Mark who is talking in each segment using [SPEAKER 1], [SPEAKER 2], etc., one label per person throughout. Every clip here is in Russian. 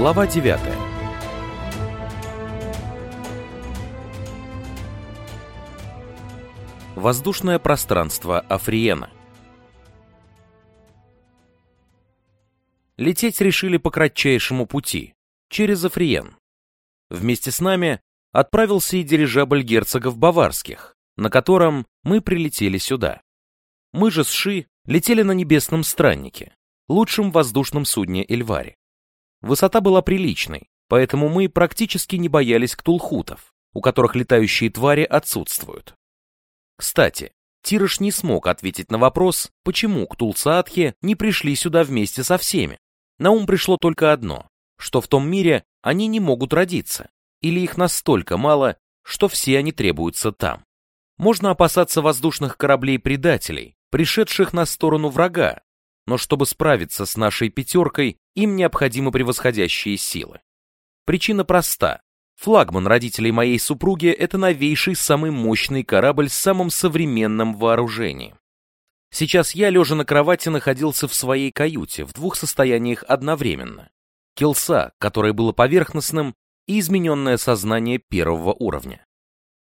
[SPEAKER 1] Глава 9 Воздушное пространство Африена Лететь решили по кратчайшему пути, через Африен. Вместе с нами отправился и дирижабль герцогов Баварских, на котором мы прилетели сюда. Мы же с Ши летели на небесном страннике, лучшем воздушном судне Эльвари. Высота была приличной, поэтому мы практически не боялись ктулхутов, у которых летающие твари отсутствуют. Кстати, Тирыш не смог ответить на вопрос, почему ктулсаатхи не пришли сюда вместе со всеми. На ум пришло только одно, что в том мире они не могут родиться, или их настолько мало, что все они требуются там. Можно опасаться воздушных кораблей-предателей, пришедших на сторону врага, но чтобы справиться с нашей пятеркой, им необходимы превосходящие силы. Причина проста. Флагман родителей моей супруги – это новейший, самый мощный корабль с самым современным вооружением. Сейчас я, лежа на кровати, находился в своей каюте в двух состояниях одновременно. Килса, которое было поверхностным, и измененное сознание первого уровня.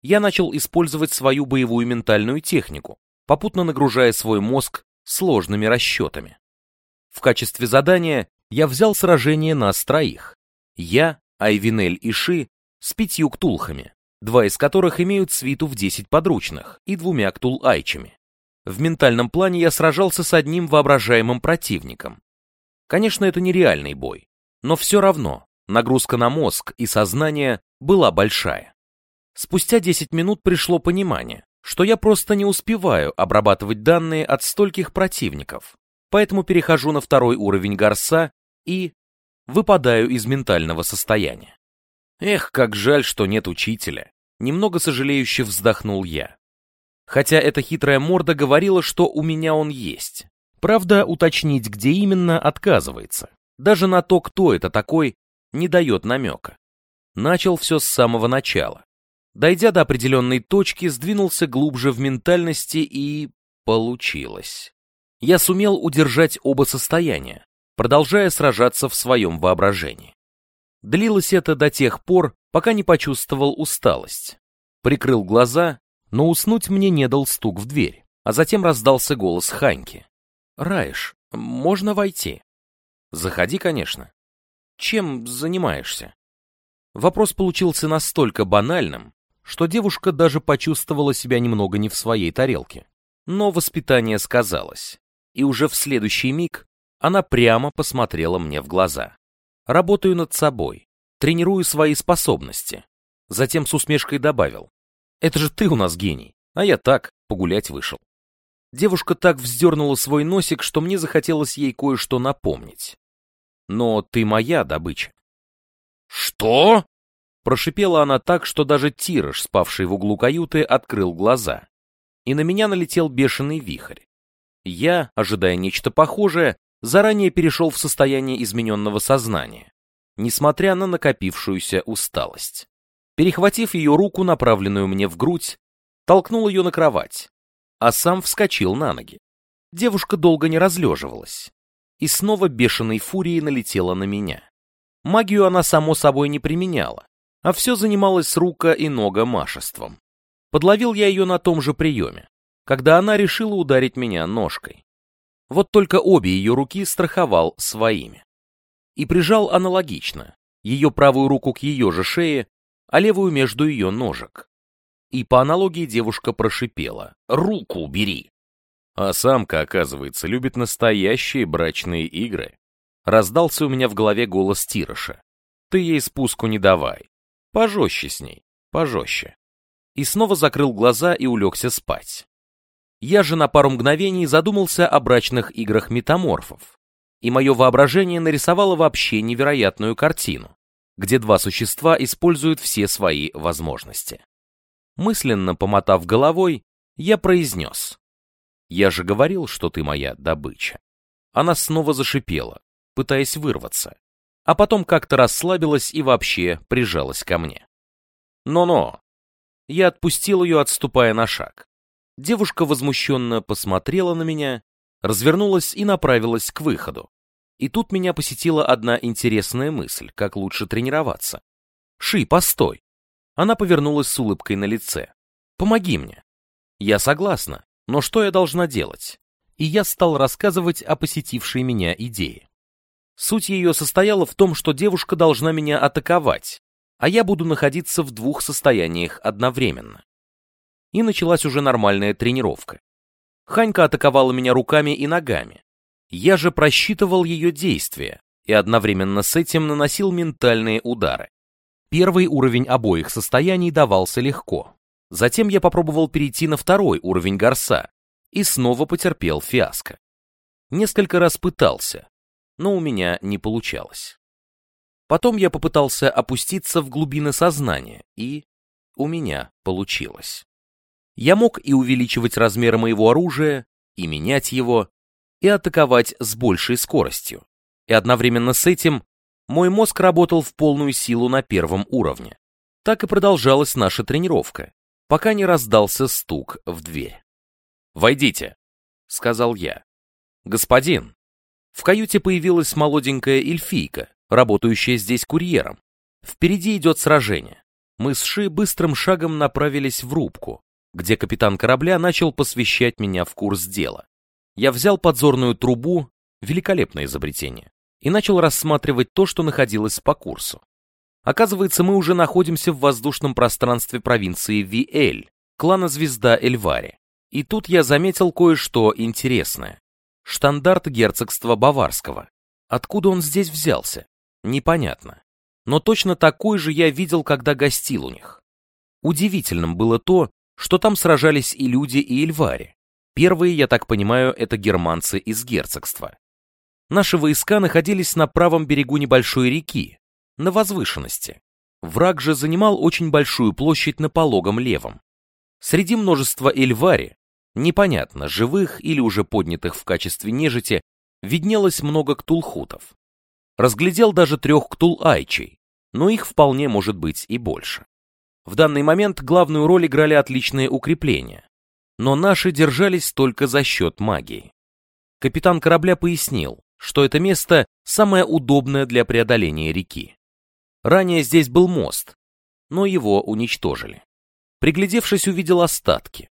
[SPEAKER 1] Я начал использовать свою боевую ментальную технику, попутно нагружая свой мозг сложными расчетами. В качестве задания я взял сражение нас троих. Я, Айвинель и Ши с пятью ктулхами, два из которых имеют свиту в 10 подручных и двумя ктул-айчами. В ментальном плане я сражался с одним воображаемым противником. Конечно, это нереальный бой, но все равно нагрузка на мозг и сознание была большая. Спустя 10 минут пришло понимание, что я просто не успеваю обрабатывать данные от стольких противников, поэтому перехожу на второй уровень горса и выпадаю из ментального состояния. Эх, как жаль, что нет учителя. Немного сожалеюще вздохнул я. Хотя эта хитрая морда говорила, что у меня он есть. Правда, уточнить, где именно, отказывается. Даже на то, кто это такой, не дает намека. Начал все с самого начала. Дойдя до определенной точки, сдвинулся глубже в ментальности и... получилось. Я сумел удержать оба состояния, продолжая сражаться в своем воображении. Длилось это до тех пор, пока не почувствовал усталость. Прикрыл глаза, но уснуть мне не дал стук в дверь, а затем раздался голос Ханьки. «Раиш, можно войти?» «Заходи, конечно». Чем занимаешься? Вопрос получился настолько банальным, что девушка даже почувствовала себя немного не в своей тарелке. Но воспитание сказалось, и уже в следующий миг она прямо посмотрела мне в глаза. Работаю над собой, тренирую свои способности. Затем с усмешкой добавил. Это же ты у нас гений, а я так, погулять вышел. Девушка так вздернула свой носик, что мне захотелось ей кое-что напомнить но ты моя добыча. Что? Прошипела она так, что даже Тираж, спавший в углу каюты, открыл глаза. И на меня налетел бешеный вихрь. Я, ожидая нечто похожее, заранее перешел в состояние измененного сознания, несмотря на накопившуюся усталость. Перехватив ее руку, направленную мне в грудь, толкнул ее на кровать, а сам вскочил на ноги. Девушка долго не разлеживалась и снова бешеной фурией налетела на меня. Магию она, само собой, не применяла, а все занималась рука и нога машеством. Подловил я ее на том же приеме, когда она решила ударить меня ножкой. Вот только обе ее руки страховал своими. И прижал аналогично, ее правую руку к ее же шее, а левую между ее ножек. И по аналогии девушка прошипела «Руку убери!» А самка, оказывается, любит настоящие брачные игры. Раздался у меня в голове голос Тироша. Ты ей спуску не давай. Пожестче с ней, пожестче. И снова закрыл глаза и улегся спать. Я же на пару мгновений задумался о брачных играх метаморфов. И мое воображение нарисовало вообще невероятную картину, где два существа используют все свои возможности. Мысленно помотав головой, я произнес. Я же говорил, что ты моя добыча. Она снова зашипела, пытаясь вырваться, а потом как-то расслабилась и вообще прижалась ко мне. Но-но. Я отпустил ее, отступая на шаг. Девушка возмущенно посмотрела на меня, развернулась и направилась к выходу. И тут меня посетила одна интересная мысль, как лучше тренироваться. «Ши, постой!» Она повернулась с улыбкой на лице. «Помоги мне!» «Я согласна, но что я должна делать?» И я стал рассказывать о посетившей меня идее. Суть ее состояла в том, что девушка должна меня атаковать, а я буду находиться в двух состояниях одновременно. И началась уже нормальная тренировка. Ханька атаковала меня руками и ногами, я же просчитывал ее действия и одновременно с этим наносил ментальные удары. Первый уровень обоих состояний давался легко. Затем я попробовал перейти на второй уровень горса и снова потерпел фиаско. Несколько раз пытался, но у меня не получалось. Потом я попытался опуститься в глубины сознания, и у меня получилось. Я мог и увеличивать размеры моего оружия, и менять его, и атаковать с большей скоростью. И одновременно с этим мой мозг работал в полную силу на первом уровне. Так и продолжалась наша тренировка, пока не раздался стук в дверь. «Войдите», — сказал я. «Господин». В каюте появилась молоденькая эльфийка, работающая здесь курьером. Впереди идет сражение. Мы с Ши быстрым шагом направились в рубку, где капитан корабля начал посвящать меня в курс дела. Я взял подзорную трубу, великолепное изобретение, и начал рассматривать то, что находилось по курсу. Оказывается, мы уже находимся в воздушном пространстве провинции Виэль, клана Звезда Эльвари. И тут я заметил кое-что интересное. Штандарт герцогства Баварского. Откуда он здесь взялся? Непонятно. Но точно такой же я видел, когда гостил у них. Удивительным было то, что там сражались и люди, и Эльвари. Первые, я так понимаю, это германцы из герцогства. Наши войска находились на правом берегу небольшой реки, на возвышенности. Враг же занимал очень большую площадь на пологом левом. Среди множества эльвари, непонятно, живых или уже поднятых в качестве нежити, виднелось много ктулхутов. Разглядел даже трех ктул-айчей, но их вполне может быть и больше. В данный момент главную роль играли отличные укрепления, но наши держались только за счет магии. Капитан корабля пояснил, что это место самое удобное для преодоления реки. Ранее здесь был мост, но его уничтожили. Приглядевшись, увидел остатки.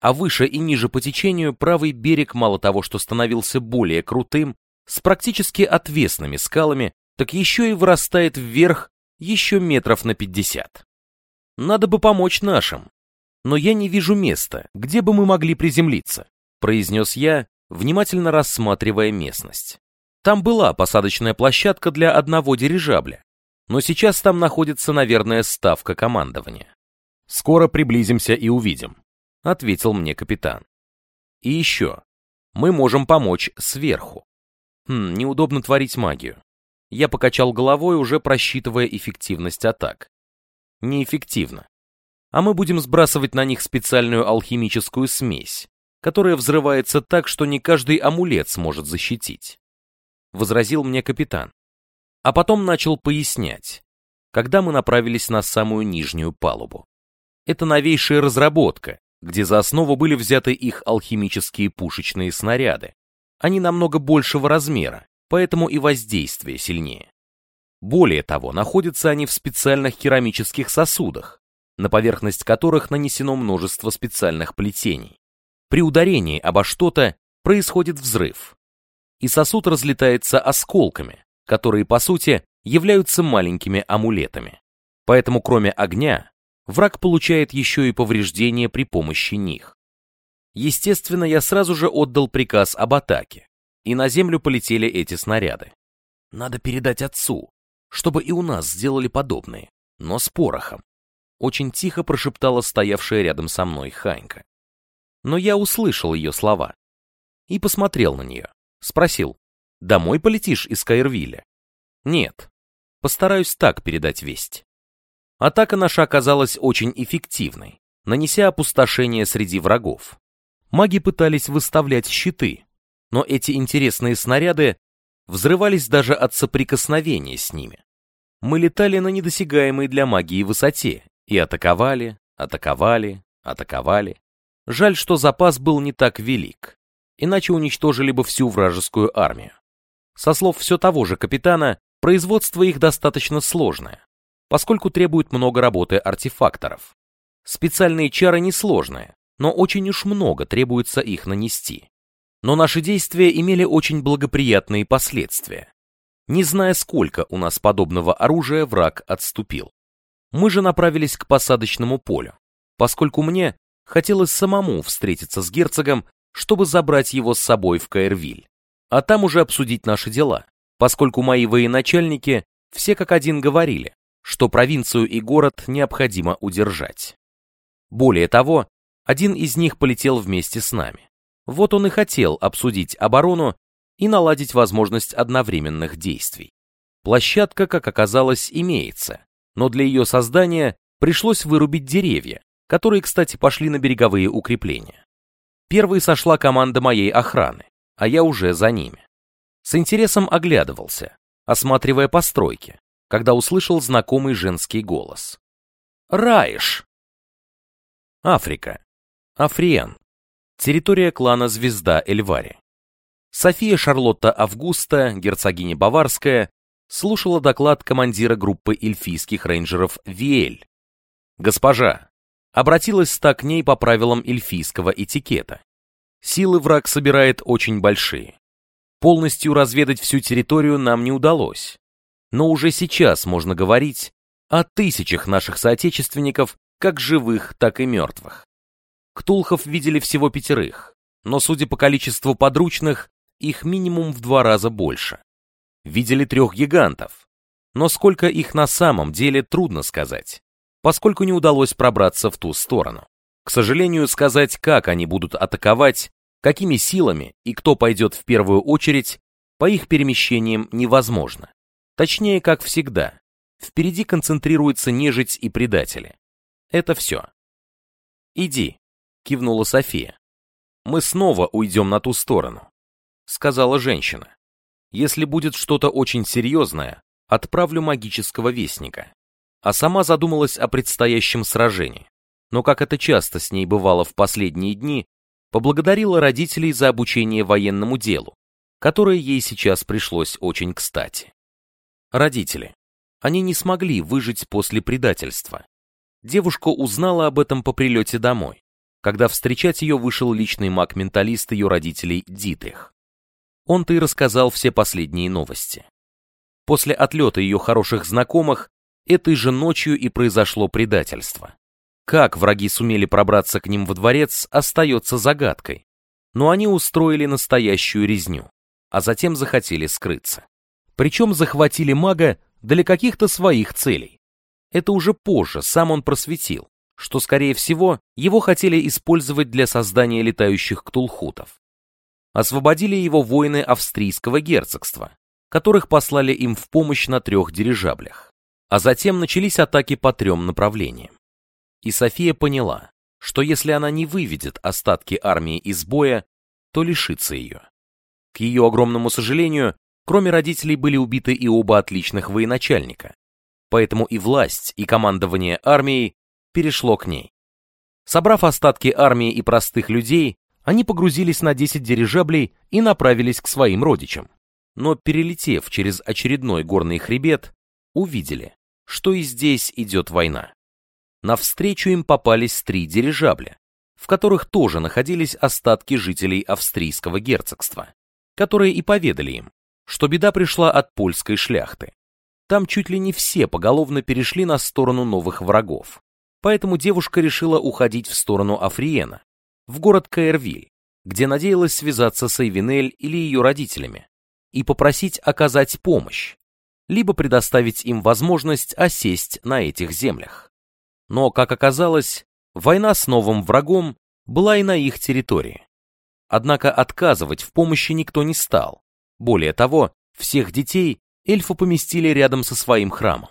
[SPEAKER 1] А выше и ниже по течению правый берег мало того, что становился более крутым, с практически отвесными скалами, так еще и вырастает вверх еще метров на пятьдесят. Надо бы помочь нашим, но я не вижу места, где бы мы могли приземлиться», произнес я, внимательно рассматривая местность. Там была посадочная площадка для одного дирижабля, но сейчас там находится, наверное, ставка командования. «Скоро приблизимся и увидим», — ответил мне капитан. «И еще, мы можем помочь сверху. Хм, неудобно творить магию. Я покачал головой, уже просчитывая эффективность атак. Неэффективно а мы будем сбрасывать на них специальную алхимическую смесь, которая взрывается так, что не каждый амулет сможет защитить. Возразил мне капитан. А потом начал пояснять, когда мы направились на самую нижнюю палубу. Это новейшая разработка, где за основу были взяты их алхимические пушечные снаряды. Они намного большего размера, поэтому и воздействие сильнее. Более того, находятся они в специальных керамических сосудах, на поверхность которых нанесено множество специальных плетений. При ударении обо что-то происходит взрыв, и сосуд разлетается осколками, которые, по сути, являются маленькими амулетами. Поэтому, кроме огня, враг получает еще и повреждения при помощи них. Естественно, я сразу же отдал приказ об атаке, и на землю полетели эти снаряды. Надо передать отцу, чтобы и у нас сделали подобные, но с порохом очень тихо прошептала стоявшая рядом со мной Ханька. Но я услышал ее слова и посмотрел на нее. Спросил, домой полетишь из Каирвиля? Нет, постараюсь так передать весть. Атака наша оказалась очень эффективной, нанеся опустошение среди врагов. Маги пытались выставлять щиты, но эти интересные снаряды взрывались даже от соприкосновения с ними. Мы летали на недосягаемой для магии высоте и атаковали, атаковали, атаковали. Жаль, что запас был не так велик, иначе уничтожили бы всю вражескую армию. Со слов все того же капитана, производство их достаточно сложное, поскольку требует много работы артефакторов. Специальные чары несложные, но очень уж много требуется их нанести. Но наши действия имели очень благоприятные последствия. Не зная, сколько у нас подобного оружия, враг отступил. Мы же направились к посадочному полю, поскольку мне хотелось самому встретиться с герцогом, чтобы забрать его с собой в Каэрвиль, а там уже обсудить наши дела, поскольку мои военачальники все как один говорили, что провинцию и город необходимо удержать. Более того, один из них полетел вместе с нами. Вот он и хотел обсудить оборону и наладить возможность одновременных действий. Площадка, как оказалось, имеется, но для ее создания пришлось вырубить деревья, которые, кстати, пошли на береговые укрепления. Первой сошла команда моей охраны, а я уже за ними. С интересом оглядывался, осматривая постройки, когда услышал знакомый женский голос. «Раиш!» Африка. Африен. Территория клана Звезда Эльвари. София Шарлотта Августа, герцогиня Баварская, слушала доклад командира группы эльфийских рейнджеров Виэль. «Госпожа!» Обратилась та к ней по правилам эльфийского этикета. Силы враг собирает очень большие. Полностью разведать всю территорию нам не удалось. Но уже сейчас можно говорить о тысячах наших соотечественников, как живых, так и мертвых. Ктулхов видели всего пятерых, но, судя по количеству подручных, их минимум в два раза больше. Видели трех гигантов, но сколько их на самом деле трудно сказать, поскольку не удалось пробраться в ту сторону. К сожалению, сказать, как они будут атаковать, какими силами и кто пойдет в первую очередь, по их перемещениям невозможно. Точнее, как всегда, впереди концентрируются нежить и предатели. Это все. Иди, — кивнула София. «Мы снова уйдем на ту сторону», — сказала женщина. «Если будет что-то очень серьезное, отправлю магического вестника». А сама задумалась о предстоящем сражении. Но, как это часто с ней бывало в последние дни, поблагодарила родителей за обучение военному делу, которое ей сейчас пришлось очень кстати. Родители. Они не смогли выжить после предательства. Девушка узнала об этом по прилете домой когда встречать ее вышел личный маг-менталист ее родителей Дитрих. Он-то и рассказал все последние новости. После отлета ее хороших знакомых, этой же ночью и произошло предательство. Как враги сумели пробраться к ним во дворец, остается загадкой. Но они устроили настоящую резню, а затем захотели скрыться. Причем захватили мага для каких-то своих целей. Это уже позже сам он просветил, что, скорее всего, его хотели использовать для создания летающих ктулхутов. Освободили его воины австрийского герцогства, которых послали им в помощь на трех дирижаблях. А затем начались атаки по трем направлениям. И София поняла, что если она не выведет остатки армии из боя, то лишится ее. К ее огромному сожалению, кроме родителей были убиты и оба отличных военачальника. Поэтому и власть, и командование армией перешло к ней. Собрав остатки армии и простых людей, они погрузились на 10 дирижаблей и направились к своим родичам. Но перелетев через очередной горный хребет, увидели, что и здесь идет война. Навстречу им попались три дирижабля, в которых тоже находились остатки жителей австрийского герцогства, которые и поведали им, что беда пришла от польской шляхты. Там чуть ли не все поголовно перешли на сторону новых врагов. Поэтому девушка решила уходить в сторону Африена, в город Каэрвиль, где надеялась связаться с Эйвинель или ее родителями и попросить оказать помощь, либо предоставить им возможность осесть на этих землях. Но, как оказалось, война с новым врагом была и на их территории. Однако отказывать в помощи никто не стал. Более того, всех детей эльфы поместили рядом со своим храмом.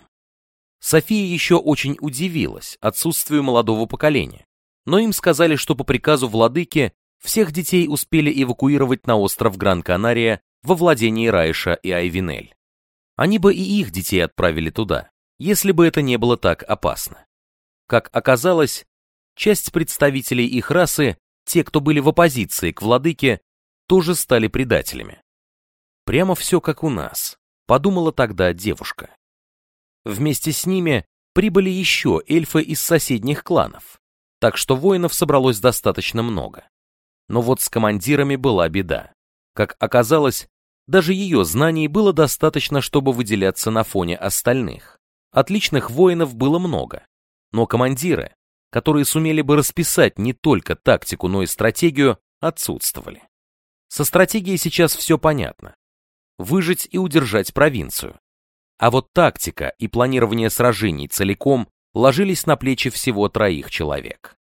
[SPEAKER 1] София еще очень удивилась отсутствию молодого поколения, но им сказали, что по приказу владыки всех детей успели эвакуировать на остров Гран-Канария во владении Райша и Айвинель. Они бы и их детей отправили туда, если бы это не было так опасно. Как оказалось, часть представителей их расы, те, кто были в оппозиции к владыке, тоже стали предателями. Прямо все как у нас, подумала тогда девушка. Вместе с ними прибыли еще эльфы из соседних кланов, так что воинов собралось достаточно много. Но вот с командирами была беда. Как оказалось, даже ее знаний было достаточно, чтобы выделяться на фоне остальных. Отличных воинов было много, но командиры, которые сумели бы расписать не только тактику, но и стратегию, отсутствовали. Со стратегией сейчас все понятно. Выжить и удержать провинцию. А вот тактика и планирование сражений целиком ложились на плечи всего троих человек.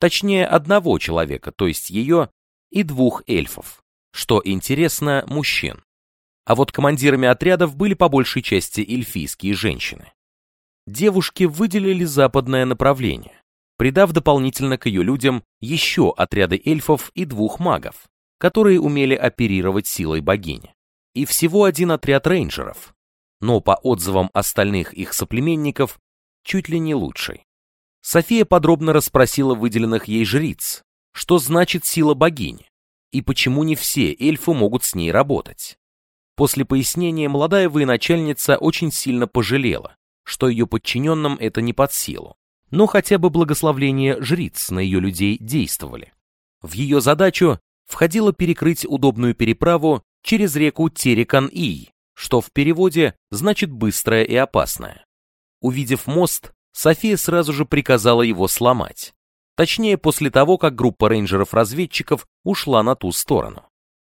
[SPEAKER 1] Точнее, одного человека, то есть ее, и двух эльфов. Что интересно, мужчин. А вот командирами отрядов были по большей части эльфийские женщины. Девушки выделили западное направление, придав дополнительно к ее людям еще отряды эльфов и двух магов, которые умели оперировать силой богини. И всего один отряд рейнджеров, но по отзывам остальных их соплеменников, чуть ли не лучший. София подробно расспросила выделенных ей жриц, что значит сила богини, и почему не все эльфы могут с ней работать. После пояснения молодая военачальница очень сильно пожалела, что ее подчиненным это не под силу, но хотя бы благословление жриц на ее людей действовали. В ее задачу входило перекрыть удобную переправу через реку Терекан-Ий, что в переводе значит «быстрое и опасное». Увидев мост, София сразу же приказала его сломать. Точнее, после того, как группа рейнджеров-разведчиков ушла на ту сторону.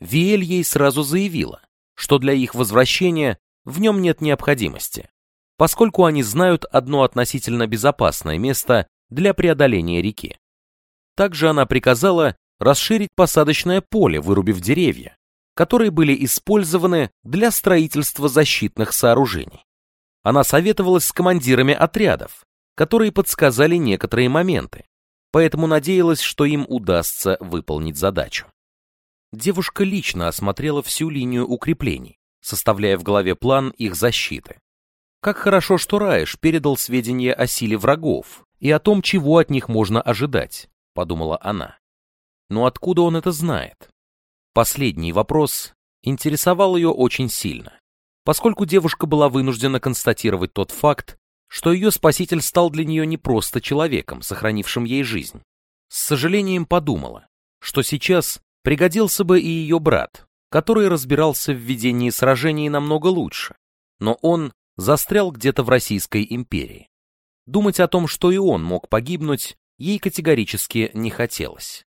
[SPEAKER 1] Виэль ей сразу заявила, что для их возвращения в нем нет необходимости, поскольку они знают одно относительно безопасное место для преодоления реки. Также она приказала расширить посадочное поле, вырубив деревья, которые были использованы для строительства защитных сооружений. Она советовалась с командирами отрядов, которые подсказали некоторые моменты, поэтому надеялась, что им удастся выполнить задачу. Девушка лично осмотрела всю линию укреплений, составляя в голове план их защиты. Как хорошо, что Раиш передал сведения о силе врагов и о том, чего от них можно ожидать, подумала она. Но откуда он это знает? Последний вопрос интересовал ее очень сильно, поскольку девушка была вынуждена констатировать тот факт, что ее спаситель стал для нее не просто человеком, сохранившим ей жизнь. С сожалением подумала, что сейчас пригодился бы и ее брат, который разбирался в ведении сражений намного лучше, но он застрял где-то в Российской империи. Думать о том, что и он мог погибнуть, ей категорически не хотелось.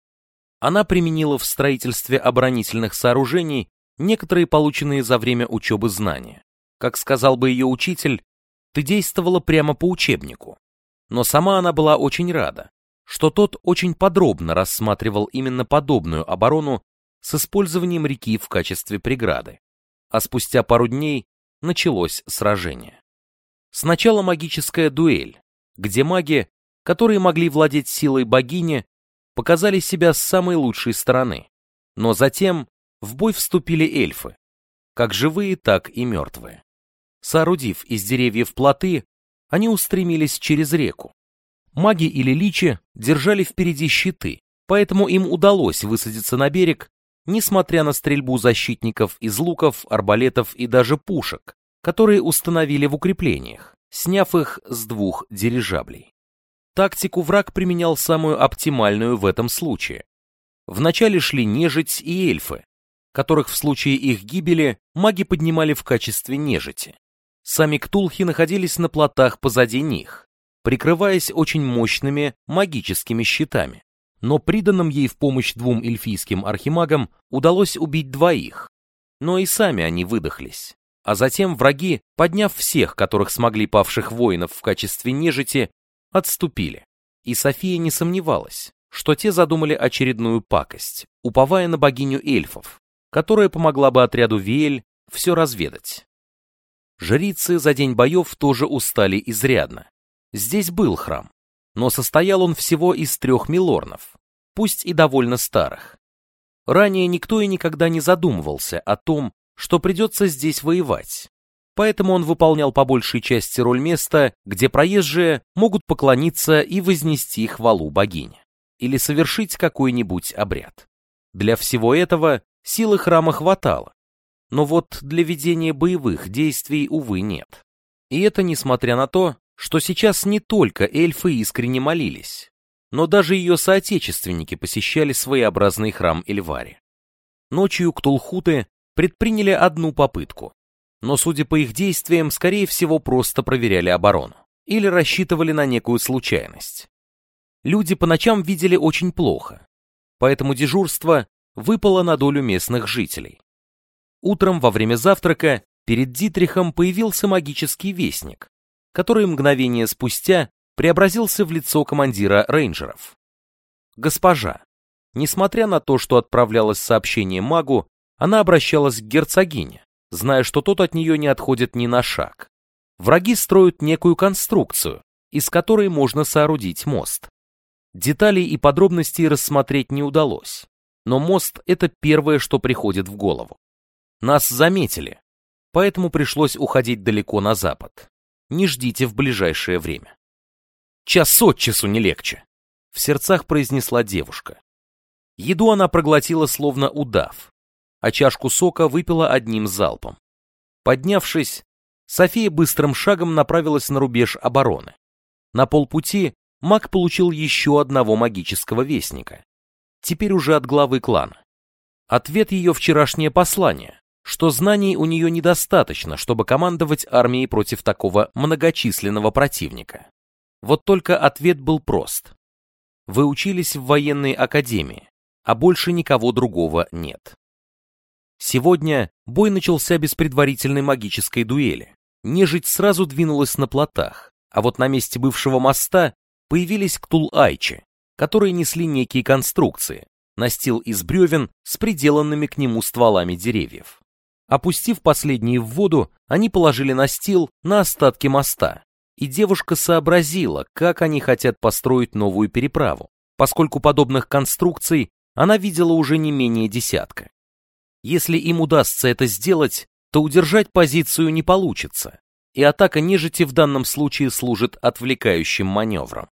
[SPEAKER 1] Она применила в строительстве оборонительных сооружений некоторые полученные за время учебы знания. Как сказал бы ее учитель, ты действовала прямо по учебнику. Но сама она была очень рада, что тот очень подробно рассматривал именно подобную оборону с использованием реки в качестве преграды. А спустя пару дней началось сражение. Сначала магическая дуэль, где маги, которые могли владеть силой богини, показали себя с самой лучшей стороны. Но затем в бой вступили эльфы, как живые, так и мертвые. Соорудив из деревьев плоты, они устремились через реку. Маги или личи держали впереди щиты, поэтому им удалось высадиться на берег несмотря на стрельбу защитников из луков, арбалетов и даже пушек, которые установили в укреплениях, сняв их с двух дирижаблей. Тактику враг применял самую оптимальную в этом случае. Вначале шли нежить и эльфы, которых в случае их гибели маги поднимали в качестве нежити. Сами ктулхи находились на плотах позади них, прикрываясь очень мощными магическими щитами но приданным ей в помощь двум эльфийским архимагам удалось убить двоих. Но и сами они выдохлись. А затем враги, подняв всех, которых смогли павших воинов в качестве нежити, отступили. И София не сомневалась, что те задумали очередную пакость, уповая на богиню эльфов, которая помогла бы отряду Виэль все разведать. Жрицы за день боев тоже устали изрядно. Здесь был храм, но состоял он всего из трех милорнов, пусть и довольно старых. Ранее никто и никогда не задумывался о том, что придется здесь воевать, поэтому он выполнял по большей части роль места, где проезжие могут поклониться и вознести хвалу богине, или совершить какой-нибудь обряд. Для всего этого силы храма хватало, но вот для ведения боевых действий, увы, нет. И это несмотря на то, что сейчас не только эльфы искренне молились, но даже ее соотечественники посещали своеобразный храм Эльвари. Ночью ктулхуты предприняли одну попытку, но, судя по их действиям, скорее всего, просто проверяли оборону или рассчитывали на некую случайность. Люди по ночам видели очень плохо, поэтому дежурство выпало на долю местных жителей. Утром во время завтрака перед Дитрихом появился магический вестник, который мгновение спустя преобразился в лицо командира рейнджеров. Госпожа, несмотря на то, что отправлялось сообщение магу, она обращалась к герцогине, зная, что тот от нее не отходит ни на шаг. Враги строят некую конструкцию, из которой можно соорудить мост. Деталей и подробностей рассмотреть не удалось, но мост — это первое, что приходит в голову. Нас заметили, поэтому пришлось уходить далеко на запад. Не ждите в ближайшее время. Час от часу не легче, в сердцах произнесла девушка. Еду она проглотила словно удав, а чашку сока выпила одним залпом. Поднявшись, София быстрым шагом направилась на рубеж обороны. На полпути маг получил еще одного магического вестника. Теперь уже от главы клана. Ответ ее вчерашнее послание, что знаний у нее недостаточно, чтобы командовать армией против такого многочисленного противника. Вот только ответ был прост. Вы учились в военной академии, а больше никого другого нет. Сегодня бой начался без предварительной магической дуэли. Нежить сразу двинулась на плотах, а вот на месте бывшего моста появились ктул-айчи, которые несли некие конструкции, настил из бревен с приделанными к нему стволами деревьев. Опустив последние в воду, они положили настил на остатки моста, и девушка сообразила, как они хотят построить новую переправу, поскольку подобных конструкций она видела уже не менее десятка. Если им удастся это сделать, то удержать позицию не получится, и атака нежити в данном случае служит отвлекающим маневром.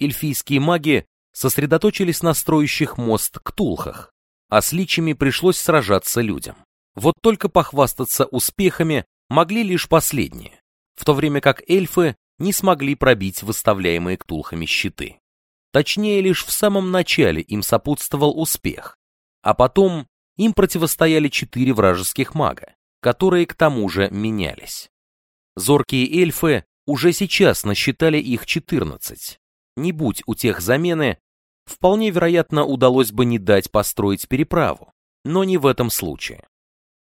[SPEAKER 1] Эльфийские маги сосредоточились на строящих мост ктулхах, а с личами пришлось сражаться людям. Вот только похвастаться успехами могли лишь последние, в то время как эльфы не смогли пробить выставляемые ктулхами щиты. Точнее, лишь в самом начале им сопутствовал успех, а потом им противостояли четыре вражеских мага, которые к тому же менялись. Зоркие эльфы уже сейчас насчитали их 14. Не будь у тех замены, вполне вероятно удалось бы не дать построить переправу, но не в этом случае.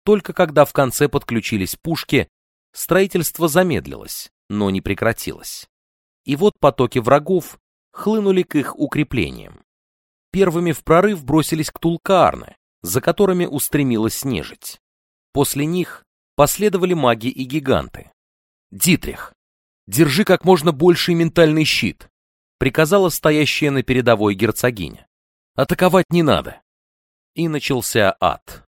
[SPEAKER 1] Только когда в конце подключились пушки, строительство замедлилось, но не прекратилось. И вот потоки врагов хлынули к их укреплениям. Первыми в прорыв бросились к Тулкаарны, за которыми устремилась нежить. После них последовали маги и гиганты. «Дитрих, держи как можно больший ментальный щит», приказала стоящая на передовой герцогиня. «Атаковать не надо». И начался ад.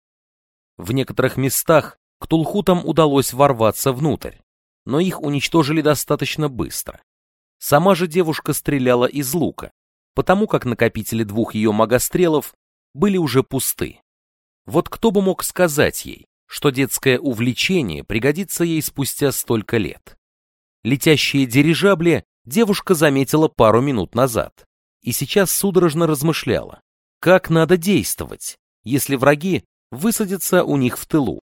[SPEAKER 1] В некоторых местах к Тулхутам удалось ворваться внутрь, но их уничтожили достаточно быстро. Сама же девушка стреляла из лука, потому как накопители двух ее магострелов были уже пусты. Вот кто бы мог сказать ей, что детское увлечение пригодится ей спустя столько лет. Летящие дирижабли девушка заметила пару минут назад и сейчас судорожно размышляла, как надо действовать, если враги высадятся у них в тылу.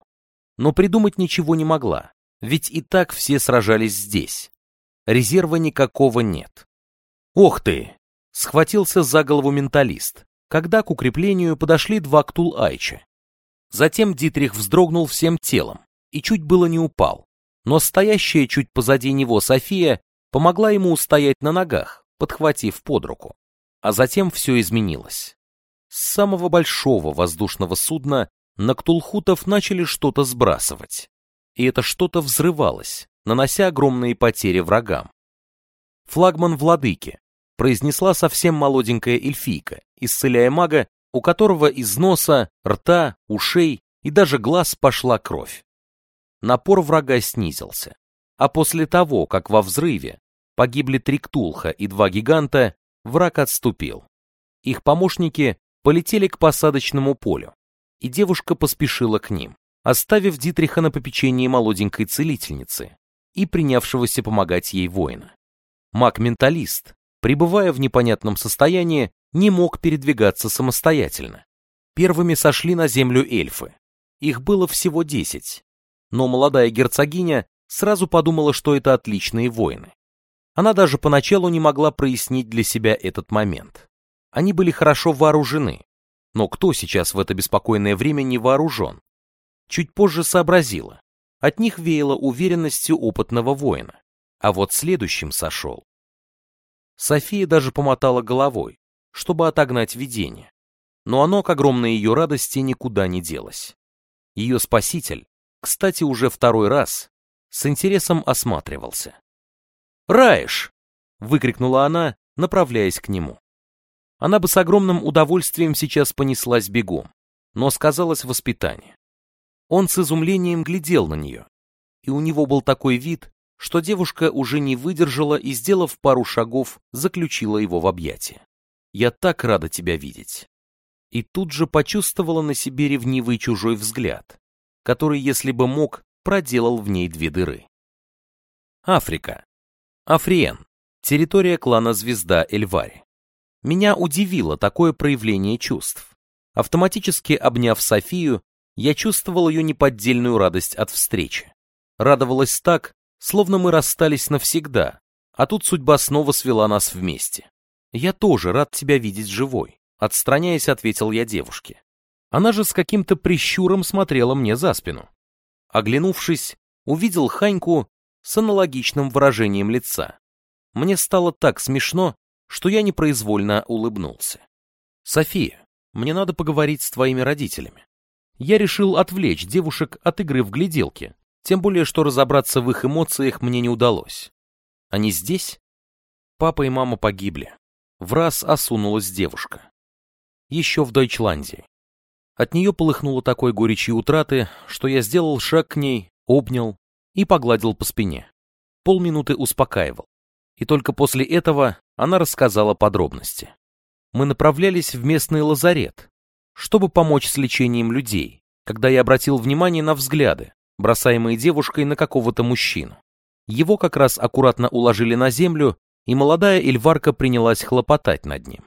[SPEAKER 1] Но придумать ничего не могла, ведь и так все сражались здесь. Резерва никакого нет. «Ох ты!» — схватился за голову менталист когда к укреплению подошли два Ктул-Айча. Затем Дитрих вздрогнул всем телом и чуть было не упал, но стоящая чуть позади него София помогла ему устоять на ногах, подхватив под руку. А затем все изменилось. С самого большого воздушного судна на Ктулхутов начали что-то сбрасывать. И это что-то взрывалось, нанося огромные потери врагам. Флагман владыки, произнесла совсем молоденькая эльфийка, исцеляя мага, у которого из носа, рта, ушей и даже глаз пошла кровь. Напор врага снизился. А после того, как во взрыве погибли три ктулха и два гиганта, враг отступил. Их помощники полетели к посадочному полю, и девушка поспешила к ним. оставив Дитриха на попечении молоденькой целительницы и принявшегося помогать ей воина. Маг-менталист, пребывая в непонятном состоянии, не мог передвигаться самостоятельно. Первыми сошли на землю эльфы. Их было всего десять. Но молодая герцогиня сразу подумала, что это отличные воины. Она даже поначалу не могла прояснить для себя этот момент. Они были хорошо вооружены. Но кто сейчас в это беспокойное время не вооружен? Чуть позже сообразила. От них веяло уверенностью опытного воина. А вот следующим сошел. София даже помотала головой, чтобы отогнать видение. Но оно, к огромной ее радости, никуда не делось. Ее спаситель, кстати, уже второй раз, с интересом осматривался. «Раиш!» — выкрикнула она, направляясь к нему. Она бы с огромным удовольствием сейчас понеслась бегом, но сказалось воспитание. Он с изумлением глядел на нее, и у него был такой вид, что девушка уже не выдержала и, сделав пару шагов, заключила его в объятия. «Я так рада тебя видеть!» И тут же почувствовала на себе ревнивый чужой взгляд, который, если бы мог, проделал в ней две дыры. Африка. Африен. Территория клана Звезда Эльвари. Меня удивило такое проявление чувств. Автоматически обняв Софию, я чувствовал ее неподдельную радость от встречи. Радовалась так, словно мы расстались навсегда, а тут судьба снова свела нас вместе. Я тоже рад тебя видеть живой, отстраняясь, ответил я девушке. Она же с каким-то прищуром смотрела мне за спину. Оглянувшись, увидел Ханьку с аналогичным выражением лица. Мне стало так смешно, что я непроизвольно улыбнулся. «София, мне надо поговорить с твоими родителями». Я решил отвлечь девушек от игры в гляделки, тем более, что разобраться в их эмоциях мне не удалось. Они здесь? Папа и мама погибли. В раз осунулась девушка. Еще в Дойчландии. От нее полыхнуло такой горечью утраты, что я сделал шаг к ней, обнял, и погладил по спине. Полминуты успокаивал. И только после этого она рассказала подробности. Мы направлялись в местный лазарет, чтобы помочь с лечением людей, когда я обратил внимание на взгляды, бросаемые девушкой на какого-то мужчину. Его как раз аккуратно уложили на землю, и молодая Эльварка принялась хлопотать над ним.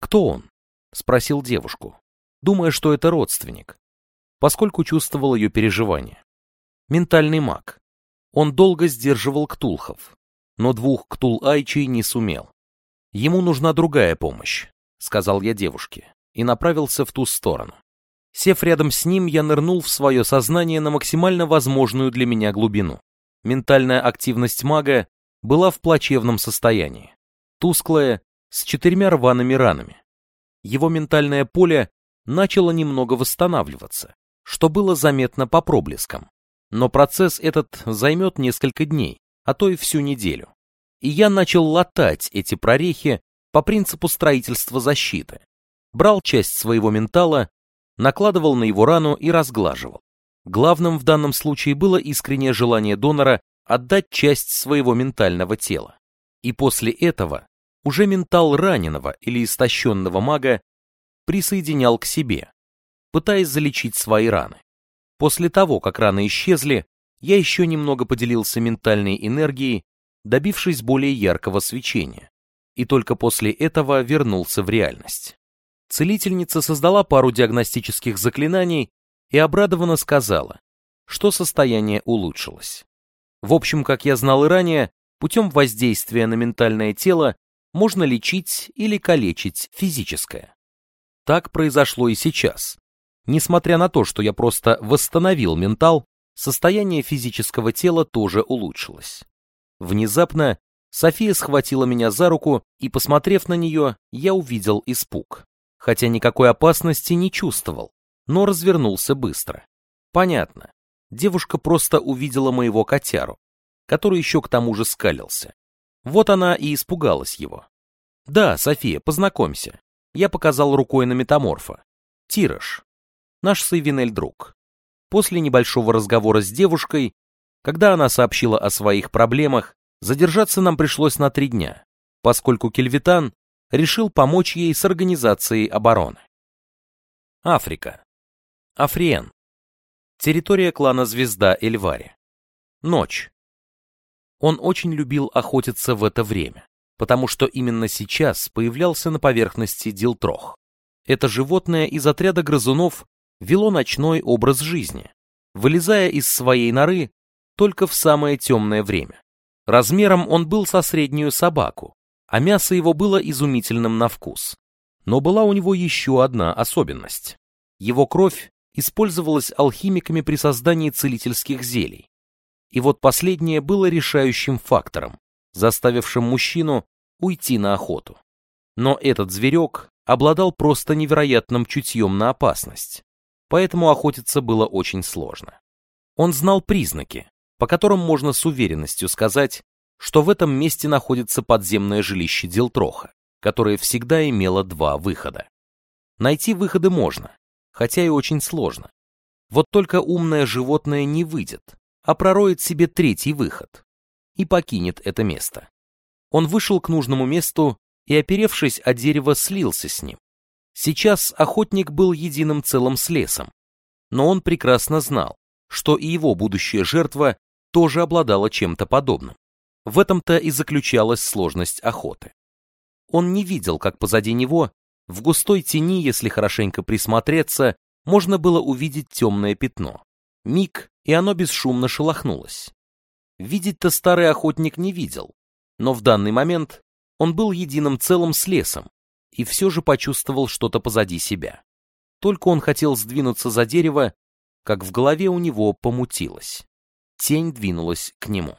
[SPEAKER 1] «Кто он?» — спросил девушку, думая, что это родственник, поскольку чувствовал ее переживания. Ментальный маг. Он долго сдерживал ктулхов, но двух ктул-айчей не сумел. Ему нужна другая помощь, сказал я девушке, и направился в ту сторону. Сев рядом с ним, я нырнул в свое сознание на максимально возможную для меня глубину. Ментальная активность мага была в плачевном состоянии. Тусклая, с четырьмя рваными ранами. Его ментальное поле начало немного восстанавливаться, что было заметно по проблескам. Но процесс этот займет несколько дней, а то и всю неделю. И я начал латать эти прорехи по принципу строительства защиты. Брал часть своего ментала, накладывал на его рану и разглаживал. Главным в данном случае было искреннее желание донора отдать часть своего ментального тела. И после этого уже ментал раненого или истощенного мага присоединял к себе, пытаясь залечить свои раны. После того, как раны исчезли, я еще немного поделился ментальной энергией, добившись более яркого свечения, и только после этого вернулся в реальность. Целительница создала пару диагностических заклинаний и обрадованно сказала, что состояние улучшилось. В общем, как я знал и ранее, путем воздействия на ментальное тело можно лечить или калечить физическое. Так произошло и сейчас. Несмотря на то, что я просто восстановил ментал, состояние физического тела тоже улучшилось. Внезапно София схватила меня за руку, и, посмотрев на нее, я увидел испуг. Хотя никакой опасности не чувствовал, но развернулся быстро. Понятно. Девушка просто увидела моего котяру, который еще к тому же скалился. Вот она и испугалась его. «Да, София, познакомься». Я показал рукой на метаморфа. Тираж, наш Сейвинель друг. После небольшого разговора с девушкой, когда она сообщила о своих проблемах, задержаться нам пришлось на три дня, поскольку Кельвитан решил помочь ей с организацией обороны. Африка. Африен. Территория клана Звезда Эльвари. Ночь. Он очень любил охотиться в это время, потому что именно сейчас появлялся на поверхности Дилтрох. Это животное из отряда грызунов вело ночной образ жизни, вылезая из своей норы только в самое темное время. Размером он был со среднюю собаку, а мясо его было изумительным на вкус. Но была у него еще одна особенность. Его кровь использовалась алхимиками при создании целительских зелий. И вот последнее было решающим фактором, заставившим мужчину уйти на охоту. Но этот зверек обладал просто невероятным чутьем на опасность, поэтому охотиться было очень сложно. Он знал признаки, по которым можно с уверенностью сказать, что в этом месте находится подземное жилище Делтроха, которое всегда имело два выхода. Найти выходы можно, хотя и очень сложно. Вот только умное животное не выйдет, а пророет себе третий выход и покинет это место. Он вышел к нужному месту и, оперевшись о дерево, слился с ним. Сейчас охотник был единым целым с лесом, но он прекрасно знал, что и его будущая жертва тоже обладала чем-то подобным. В этом-то и заключалась сложность охоты. Он не видел, как позади него, в густой тени, если хорошенько присмотреться, можно было увидеть темное пятно. Миг, и оно бесшумно шелохнулось. Видеть-то старый охотник не видел, но в данный момент он был единым целым с лесом и все же почувствовал что-то позади себя. Только он хотел сдвинуться за дерево, как в голове у него помутилось тень двинулась к нему.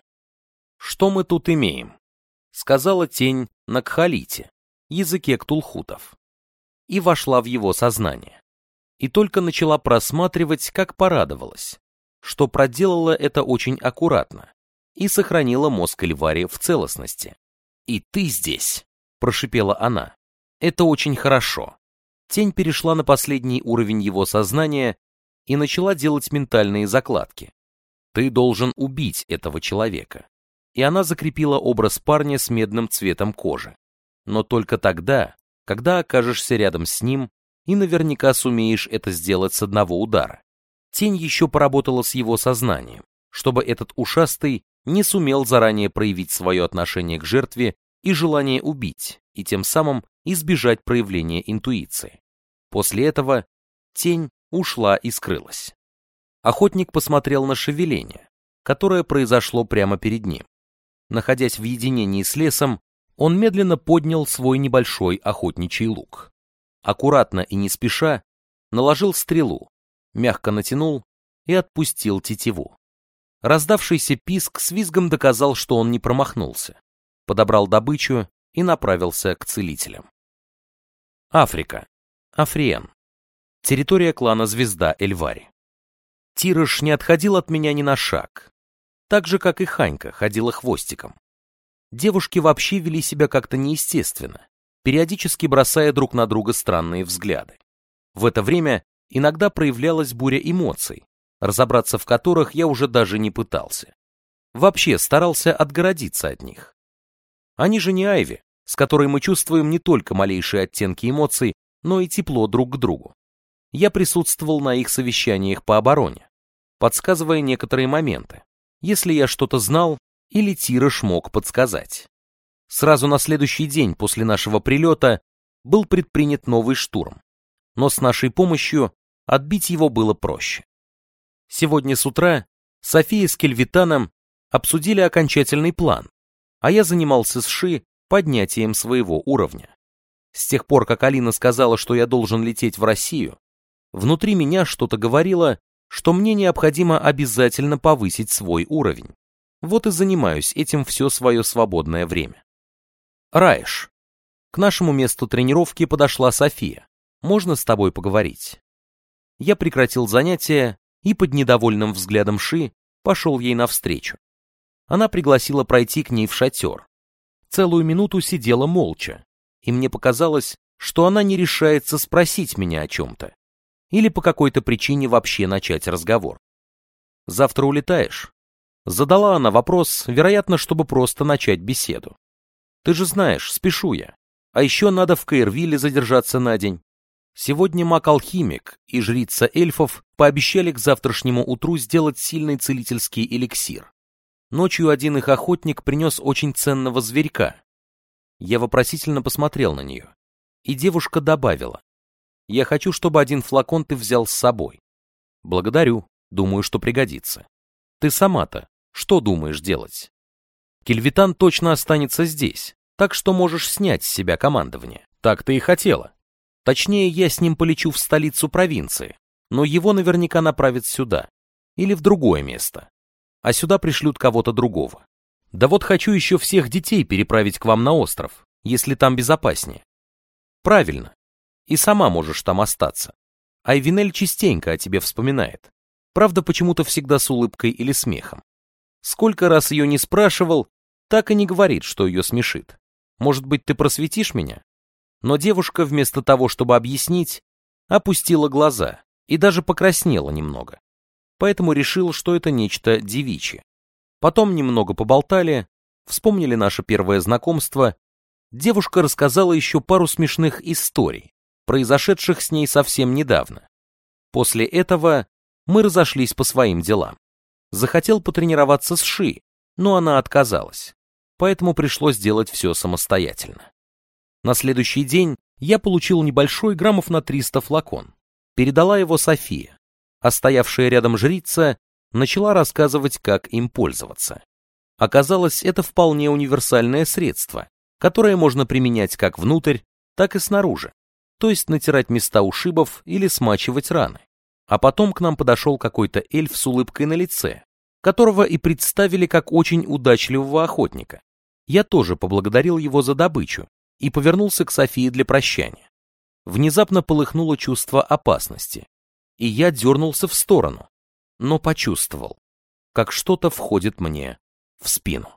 [SPEAKER 1] «Что мы тут имеем?» — сказала тень на кхалите, языке ктулхутов, и вошла в его сознание. И только начала просматривать, как порадовалась, что проделала это очень аккуратно и сохранила мозг Эльвари в целостности. «И ты здесь!» — прошипела она. «Это очень хорошо». Тень перешла на последний уровень его сознания и начала делать ментальные закладки. Ты должен убить этого человека. И она закрепила образ парня с медным цветом кожи. Но только тогда, когда окажешься рядом с ним и наверняка сумеешь это сделать с одного удара. Тень еще поработала с его сознанием, чтобы этот ушастый не сумел заранее проявить свое отношение к жертве и желание убить, и тем самым избежать проявления интуиции. После этого тень ушла и скрылась. Охотник посмотрел на шевеление, которое произошло прямо перед ним. Находясь в единении с лесом, он медленно поднял свой небольшой охотничий лук. Аккуратно и не спеша наложил стрелу, мягко натянул и отпустил тетиву. Раздавшийся писк с визгом доказал, что он не промахнулся. Подобрал добычу и направился к целителям. Африка. Африен. Территория клана Звезда Эльвари. Тирыш не отходил от меня ни на шаг. Так же, как и Ханька, ходила хвостиком. Девушки вообще вели себя как-то неестественно, периодически бросая друг на друга странные взгляды. В это время иногда проявлялась буря эмоций, разобраться в которых я уже даже не пытался. Вообще старался отгородиться от них. Они же не Айви, с которой мы чувствуем не только малейшие оттенки эмоций, но и тепло друг к другу я присутствовал на их совещаниях по обороне, подсказывая некоторые моменты, если я что-то знал или Тирыш мог подсказать. Сразу на следующий день после нашего прилета был предпринят новый штурм, но с нашей помощью отбить его было проще. Сегодня с утра София с Кельвитаном обсудили окончательный план, а я занимался с Ши поднятием своего уровня. С тех пор, как Алина сказала, что я должен лететь в Россию, Внутри меня что-то говорило, что мне необходимо обязательно повысить свой уровень. Вот и занимаюсь этим все свое свободное время. Раиш. К нашему месту тренировки подошла София. Можно с тобой поговорить? Я прекратил занятие и под недовольным взглядом Ши пошел ей навстречу. Она пригласила пройти к ней в шатер. Целую минуту сидела молча, и мне показалось, что она не решается спросить меня о чем-то или по какой-то причине вообще начать разговор. «Завтра улетаешь?» Задала она вопрос, вероятно, чтобы просто начать беседу. «Ты же знаешь, спешу я. А еще надо в Каирвилле задержаться на день». Сегодня маг-алхимик и жрица эльфов пообещали к завтрашнему утру сделать сильный целительский эликсир. Ночью один их охотник принес очень ценного зверька. Я вопросительно посмотрел на нее, и девушка добавила. «Я хочу, чтобы один флакон ты взял с собой». «Благодарю, думаю, что пригодится». «Ты сама-то что думаешь делать?» «Кельвитан точно останется здесь, так что можешь снять с себя командование. Так ты и хотела». Точнее, я с ним полечу в столицу провинции, но его наверняка направят сюда. Или в другое место. А сюда пришлют кого-то другого. Да вот хочу еще всех детей переправить к вам на остров, если там безопаснее. Правильно. И сама можешь там остаться. Айвинель частенько о тебе вспоминает. Правда, почему-то всегда с улыбкой или смехом. Сколько раз ее не спрашивал, так и не говорит, что ее смешит. Может быть, ты просветишь меня? Но девушка вместо того, чтобы объяснить, опустила глаза и даже покраснела немного. Поэтому решил, что это нечто девичье. Потом немного поболтали, вспомнили наше первое знакомство. Девушка рассказала еще пару смешных историй, произошедших с ней совсем недавно. После этого мы разошлись по своим делам. Захотел потренироваться с Ши, но она отказалась, поэтому пришлось делать все самостоятельно. На следующий день я получил небольшой граммов на 300 флакон. Передала его София, а стоявшая рядом жрица начала рассказывать, как им пользоваться. Оказалось, это вполне универсальное средство, которое можно применять как внутрь, так и снаружи, то есть натирать места ушибов или смачивать раны. А потом к нам подошел какой-то эльф с улыбкой на лице, которого и представили как очень удачливого охотника. Я тоже поблагодарил его за добычу, и повернулся к Софии для прощания. Внезапно полыхнуло чувство опасности, и я дернулся в сторону, но почувствовал, как что-то входит мне в спину.